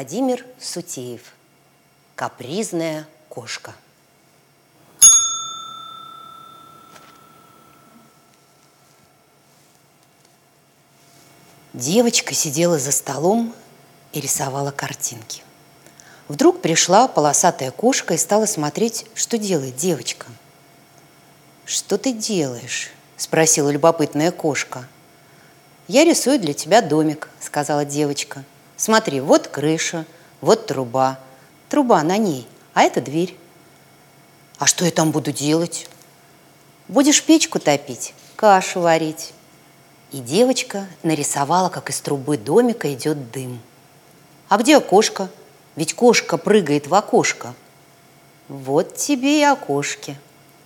Владимир Сутеев. Капризная кошка. Девочка сидела за столом и рисовала картинки. Вдруг пришла полосатая кошка и стала смотреть, что делает девочка. «Что ты делаешь?» – спросила любопытная кошка. «Я рисую для тебя домик», – сказала девочка. «Смотри, вот крыша, вот труба. Труба на ней, а это дверь». «А что я там буду делать?» «Будешь печку топить, кашу варить». И девочка нарисовала, как из трубы домика идет дым. «А где окошко? Ведь кошка прыгает в окошко». «Вот тебе и окошки».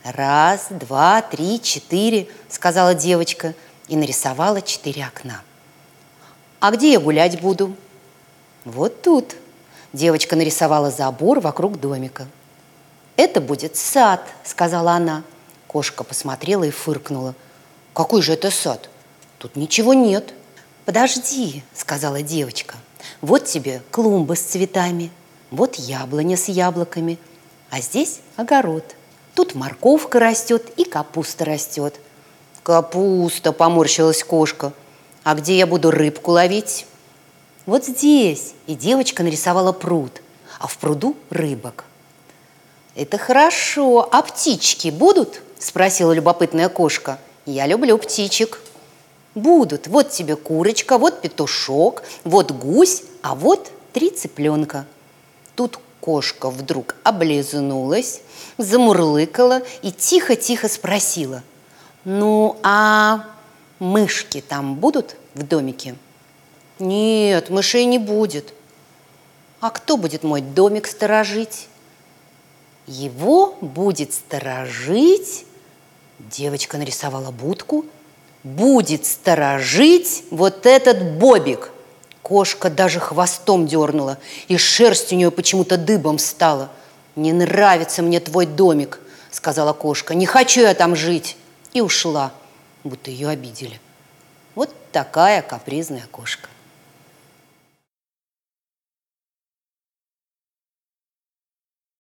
«Раз, два, три, четыре», — сказала девочка и нарисовала четыре окна. «А где я гулять буду?» «Вот тут». Девочка нарисовала забор вокруг домика. «Это будет сад», — сказала она. Кошка посмотрела и фыркнула. «Какой же это сад? Тут ничего нет. Подожди, сказала девочка. Вот тебе клумба с цветами, вот яблоня с яблоками, а здесь огород. Тут морковка растет и капуста растет. Капуста, поморщилась кошка. А где я буду рыбку ловить? Вот здесь. И девочка нарисовала пруд, а в пруду рыбок. Это хорошо. А птички будут? Спросила любопытная кошка. Я люблю птичек. Будут. Вот тебе курочка, вот петушок, вот гусь, а вот три цыпленка. Тут кошка вдруг облизнулась, замурлыкала и тихо-тихо спросила. Ну, а мышки там будут в домике? Нет, мышей не будет. А кто будет мой домик сторожить? Его будет сторожить... Девочка нарисовала будку – будет сторожить вот этот бобик. Кошка даже хвостом дернула, и шерсть у нее почему-то дыбом стала. «Не нравится мне твой домик», — сказала кошка. «Не хочу я там жить». И ушла, будто ее обидели. Вот такая капризная кошка.